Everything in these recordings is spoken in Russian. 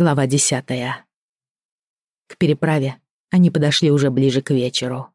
Глава десятая. К переправе они подошли уже ближе к вечеру.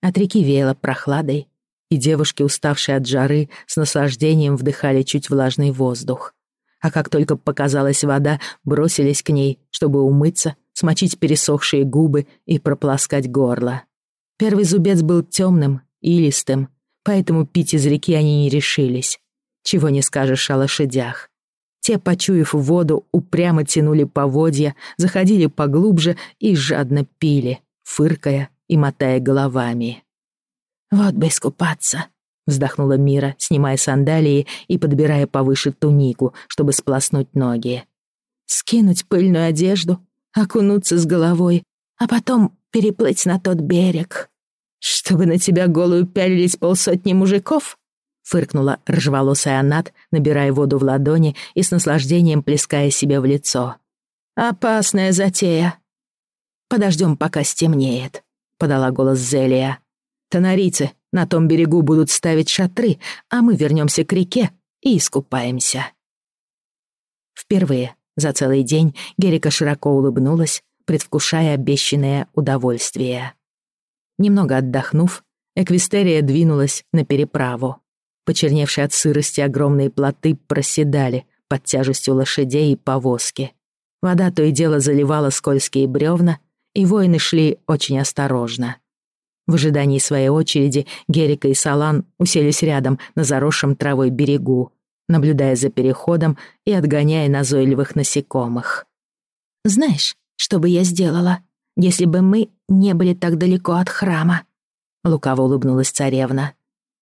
От реки веяло прохладой, и девушки, уставшие от жары, с наслаждением вдыхали чуть влажный воздух. А как только показалась вода, бросились к ней, чтобы умыться, смочить пересохшие губы и прополоскать горло. Первый зубец был темным, илистым, поэтому пить из реки они не решились. Чего не скажешь о лошадях. Те, почуяв воду, упрямо тянули поводья, заходили поглубже и жадно пили, фыркая и мотая головами. «Вот бы искупаться», — вздохнула Мира, снимая сандалии и подбирая повыше тунику, чтобы сплоснуть ноги. «Скинуть пыльную одежду, окунуться с головой, а потом переплыть на тот берег. Чтобы на тебя голую пялились полсотни мужиков?» Фыркнула ржеволосая Анат, набирая воду в ладони и с наслаждением плеская себе в лицо. «Опасная затея». «Подождем, пока стемнеет», — подала голос Зелия. «Тонарийцы на том берегу будут ставить шатры, а мы вернемся к реке и искупаемся». Впервые за целый день Герика широко улыбнулась, предвкушая обещанное удовольствие. Немного отдохнув, Эквистерия двинулась на переправу. Почерневшие от сырости огромные плоты проседали под тяжестью лошадей и повозки. Вода то и дело заливала скользкие бревна, и воины шли очень осторожно. В ожидании своей очереди Герика и Салан уселись рядом на заросшем травой берегу, наблюдая за переходом и отгоняя назойливых насекомых. «Знаешь, что бы я сделала, если бы мы не были так далеко от храма?» Лукаво улыбнулась царевна.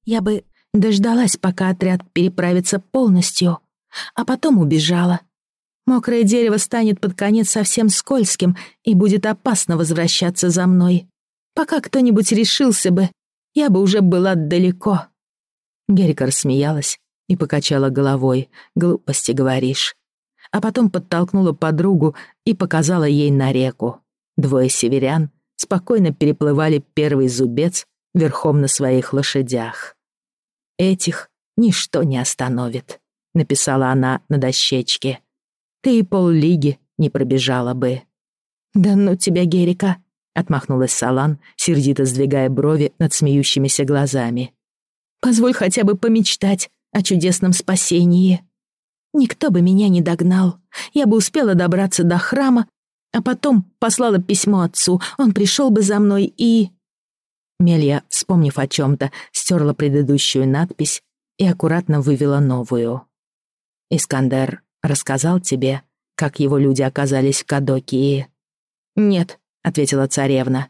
«Я бы Дождалась, пока отряд переправится полностью, а потом убежала. Мокрое дерево станет под конец совсем скользким и будет опасно возвращаться за мной. Пока кто-нибудь решился бы, я бы уже была далеко. Герика рассмеялась и покачала головой. «Глупости говоришь». А потом подтолкнула подругу и показала ей на реку. Двое северян спокойно переплывали первый зубец верхом на своих лошадях. Этих ничто не остановит», — написала она на дощечке. «Ты и поллиги не пробежала бы». «Да ну тебя, Герика», — отмахнулась Салан, сердито сдвигая брови над смеющимися глазами. «Позволь хотя бы помечтать о чудесном спасении. Никто бы меня не догнал. Я бы успела добраться до храма, а потом послала письмо отцу. Он пришел бы за мной и...» Мелья, вспомнив о чем-то, стерла предыдущую надпись и аккуратно вывела новую. «Искандер рассказал тебе, как его люди оказались в Кадокии?» «Нет», — ответила царевна.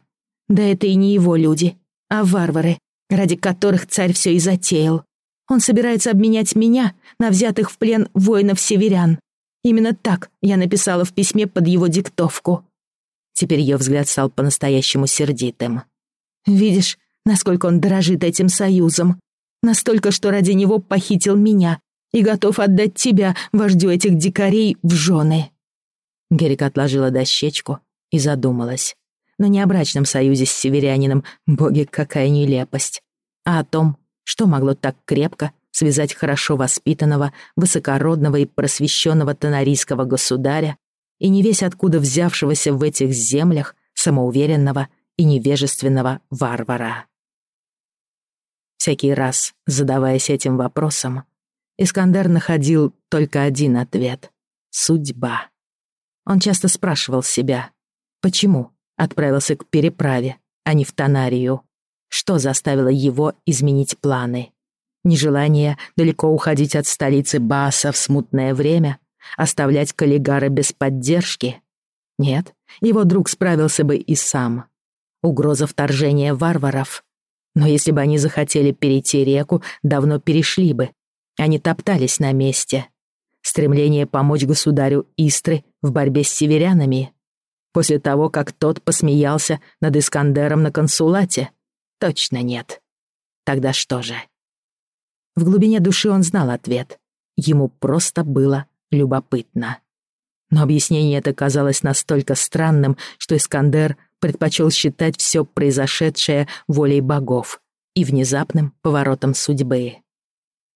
«Да это и не его люди, а варвары, ради которых царь все и затеял. Он собирается обменять меня на взятых в плен воинов-северян. Именно так я написала в письме под его диктовку». Теперь ее взгляд стал по-настоящему сердитым. Видишь, насколько он дорожит этим союзом. Настолько, что ради него похитил меня и готов отдать тебя, вождю этих дикарей, в жены». Герика отложила дощечку и задумалась. Но не о брачном союзе с северянином, боги, какая нелепость, а о том, что могло так крепко связать хорошо воспитанного, высокородного и просвещенного тонарийского государя и не весь откуда взявшегося в этих землях самоуверенного и невежественного варвара. Всякий раз, задаваясь этим вопросом, Искандер находил только один ответ — судьба. Он часто спрашивал себя, почему отправился к переправе, а не в Тонарию, что заставило его изменить планы. Нежелание далеко уходить от столицы Бааса в смутное время, оставлять Каллигара без поддержки? Нет, его друг справился бы и сам угроза вторжения варваров. Но если бы они захотели перейти реку, давно перешли бы. Они топтались на месте. Стремление помочь государю Истры в борьбе с северянами. После того, как тот посмеялся над Искандером на консулате? Точно нет. Тогда что же? В глубине души он знал ответ. Ему просто было любопытно. Но объяснение это казалось настолько странным, что Искандер предпочел считать все произошедшее волей богов и внезапным поворотом судьбы.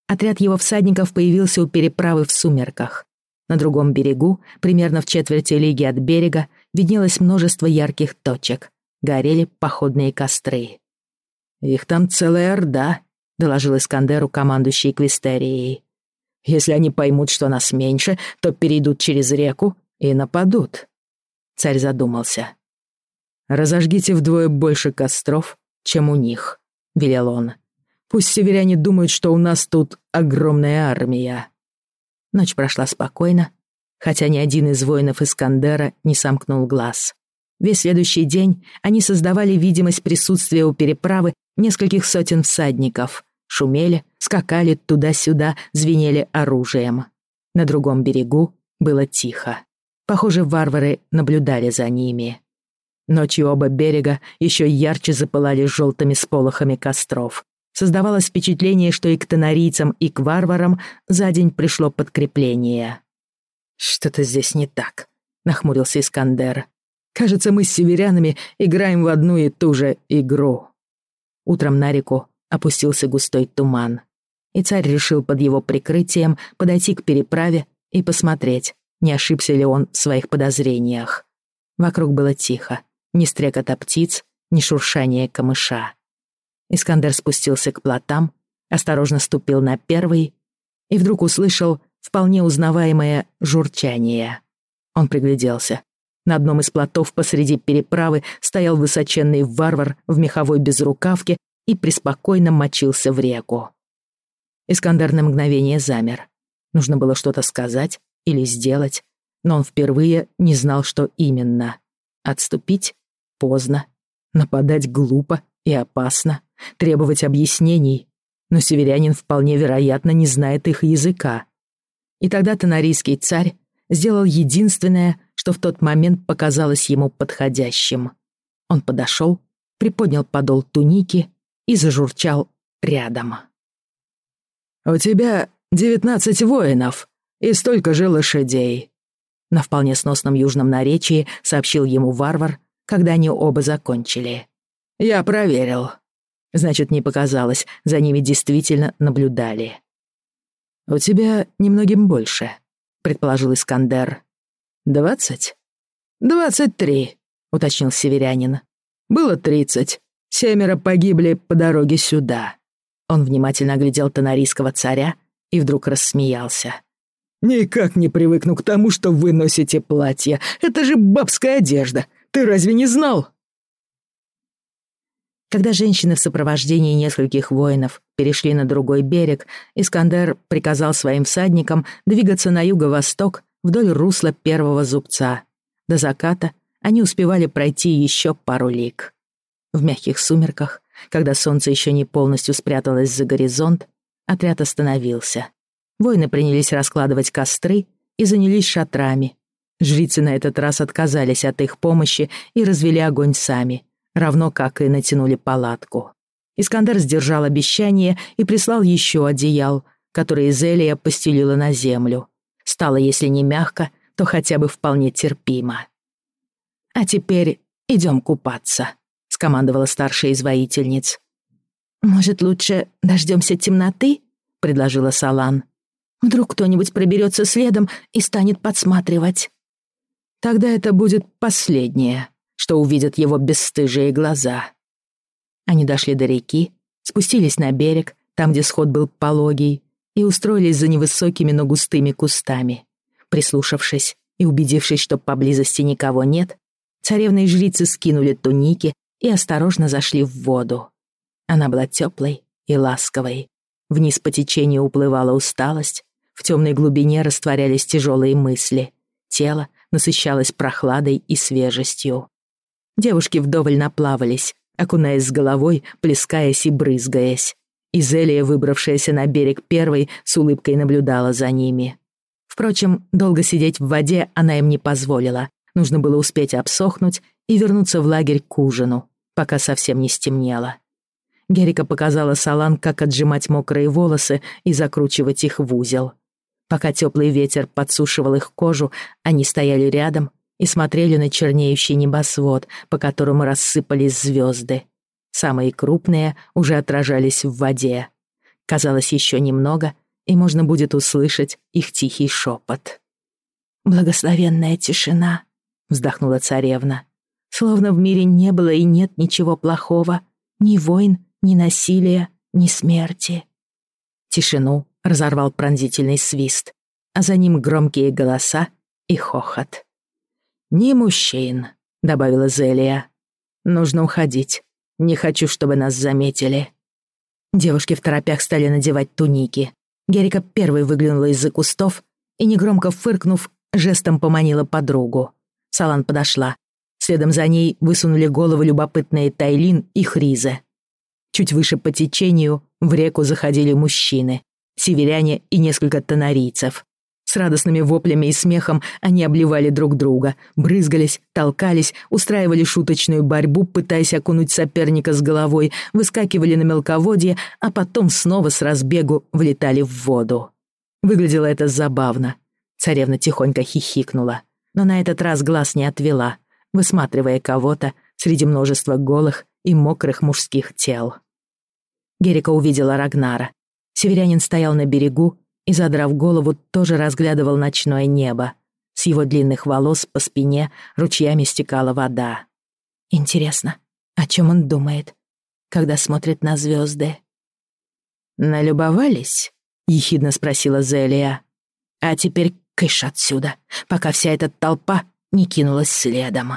Отряд его всадников появился у переправы в сумерках. На другом берегу, примерно в четверти лиги от берега, виднелось множество ярких точек. Горели походные костры. «Их там целая орда», — доложил Искандеру командующий Квистерией. «Если они поймут, что нас меньше, то перейдут через реку и нападут». Царь задумался. «Разожгите вдвое больше костров, чем у них», — велел он. «Пусть северяне думают, что у нас тут огромная армия». Ночь прошла спокойно, хотя ни один из воинов Искандера не сомкнул глаз. Весь следующий день они создавали видимость присутствия у переправы нескольких сотен всадников. Шумели, скакали туда-сюда, звенели оружием. На другом берегу было тихо. Похоже, варвары наблюдали за ними. Ночью оба берега еще ярче запылали желтыми сполохами костров. Создавалось впечатление, что и к тонарийцам, и к варварам за день пришло подкрепление. «Что-то здесь не так», — нахмурился Искандер. «Кажется, мы с северянами играем в одну и ту же игру». Утром на реку опустился густой туман, и царь решил под его прикрытием подойти к переправе и посмотреть, не ошибся ли он в своих подозрениях. Вокруг было тихо, ни стрекота птиц, ни шуршания камыша. Искандер спустился к плотам, осторожно ступил на первый и вдруг услышал вполне узнаваемое журчание. Он пригляделся. На одном из плотов посреди переправы стоял высоченный варвар в меховой безрукавке и преспокойно мочился в реку. Искандер на мгновение замер. Нужно было что-то сказать или сделать, но он впервые не знал, что именно. Отступить? Поздно. Нападать глупо и опасно требовать объяснений, но северянин вполне вероятно не знает их языка. И тогда тонарийский царь сделал единственное, что в тот момент показалось ему подходящим. Он подошел, приподнял подол туники и зажурчал рядом. «У тебя девятнадцать воинов и столько же лошадей», на вполне сносном южном наречии сообщил ему варвар, когда они оба закончили. «Я проверил. Значит, не показалось, за ними действительно наблюдали. «У тебя немногим больше», — предположил Искандер. «Двадцать?» «Двадцать три», — уточнил северянин. «Было тридцать. Семеро погибли по дороге сюда». Он внимательно оглядел тонарийского царя и вдруг рассмеялся. «Никак не привыкну к тому, что вы носите платье. Это же бабская одежда. Ты разве не знал?» Когда женщины в сопровождении нескольких воинов перешли на другой берег, Искандер приказал своим всадникам двигаться на юго-восток вдоль русла первого зубца. До заката они успевали пройти еще пару лиг. В мягких сумерках, когда солнце еще не полностью спряталось за горизонт, отряд остановился. Воины принялись раскладывать костры и занялись шатрами. Жрицы на этот раз отказались от их помощи и развели огонь сами — равно как и натянули палатку. Искандер сдержал обещание и прислал еще одеял, которые Зелия постелила на землю. Стало, если не мягко, то хотя бы вполне терпимо. «А теперь идем купаться», — скомандовала старшая из воительниц. «Может, лучше дождемся темноты?» — предложила Салан. «Вдруг кто-нибудь проберется следом и станет подсматривать». «Тогда это будет последнее», что увидят его бесстыжие глаза. Они дошли до реки, спустились на берег, там, где сход был пологий, и устроились за невысокими, но густыми кустами. Прислушавшись и убедившись, что поблизости никого нет, царевны и жрицы скинули туники и осторожно зашли в воду. Она была теплой и ласковой. Вниз по течению уплывала усталость, в темной глубине растворялись тяжелые мысли. Тело насыщалось прохладой и свежестью. Девушки вдоволь наплавались, окунаясь с головой, плескаясь и брызгаясь. Изелия, выбравшаяся на берег первой, с улыбкой наблюдала за ними. Впрочем, долго сидеть в воде она им не позволила. Нужно было успеть обсохнуть и вернуться в лагерь к ужину, пока совсем не стемнело. Герика показала Салан, как отжимать мокрые волосы и закручивать их в узел. Пока теплый ветер подсушивал их кожу, они стояли рядом и смотрели на чернеющий небосвод, по которому рассыпались звезды. Самые крупные уже отражались в воде. Казалось, еще немного, и можно будет услышать их тихий шепот. «Благословенная тишина», — вздохнула царевна. «Словно в мире не было и нет ничего плохого. Ни войн, ни насилия, ни смерти». Тишину разорвал пронзительный свист, а за ним громкие голоса и хохот. «Ни мужчин», — добавила Зелия. «Нужно уходить. Не хочу, чтобы нас заметили». Девушки в торопях стали надевать туники. Герика первой выглянула из-за кустов и, негромко фыркнув, жестом поманила подругу. Салан подошла. Следом за ней высунули головы любопытные Тайлин и Хриза. Чуть выше по течению в реку заходили мужчины, северяне и несколько тонарийцев. С радостными воплями и смехом они обливали друг друга, брызгались, толкались, устраивали шуточную борьбу, пытаясь окунуть соперника с головой, выскакивали на мелководье, а потом снова с разбегу влетали в воду. Выглядело это забавно. Царевна тихонько хихикнула, но на этот раз глаз не отвела, высматривая кого-то среди множества голых и мокрых мужских тел. Герика увидела Рагнара. Северянин стоял на берегу и, задрав голову, тоже разглядывал ночное небо. С его длинных волос по спине ручьями стекала вода. Интересно, о чем он думает, когда смотрит на звезды? «Налюбовались?» — ехидно спросила Зелия. «А теперь кыш отсюда, пока вся эта толпа не кинулась следом».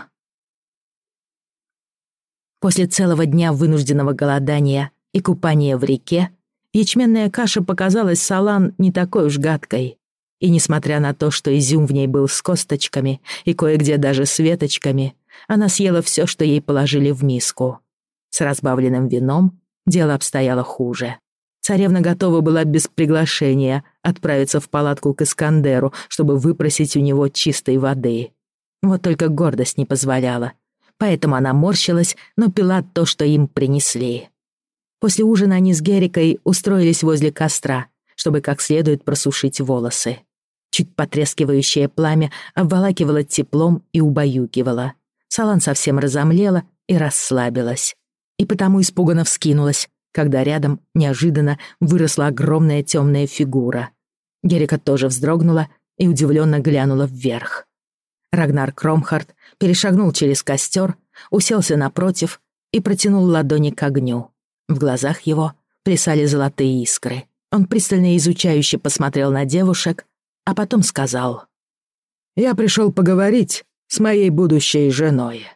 После целого дня вынужденного голодания и купания в реке ячменная каша показалась Салан не такой уж гадкой. И несмотря на то, что изюм в ней был с косточками и кое-где даже с веточками, она съела все, что ей положили в миску. С разбавленным вином дело обстояло хуже. Царевна готова была без приглашения отправиться в палатку к Искандеру, чтобы выпросить у него чистой воды. Вот только гордость не позволяла. Поэтому она морщилась, но пила то, что им принесли. После ужина они с Герикой устроились возле костра, чтобы как следует просушить волосы. Чуть потрескивающее пламя обволакивало теплом и убаюкивало. Салан совсем разомлела и расслабилась. И потому испуганно вскинулась, когда рядом неожиданно выросла огромная темная фигура. Герика тоже вздрогнула и удивленно глянула вверх. Рагнар Кромхард перешагнул через костер, уселся напротив и протянул ладони к огню. В глазах его плясали золотые искры. Он пристально изучающе посмотрел на девушек, а потом сказал. «Я пришел поговорить с моей будущей женой».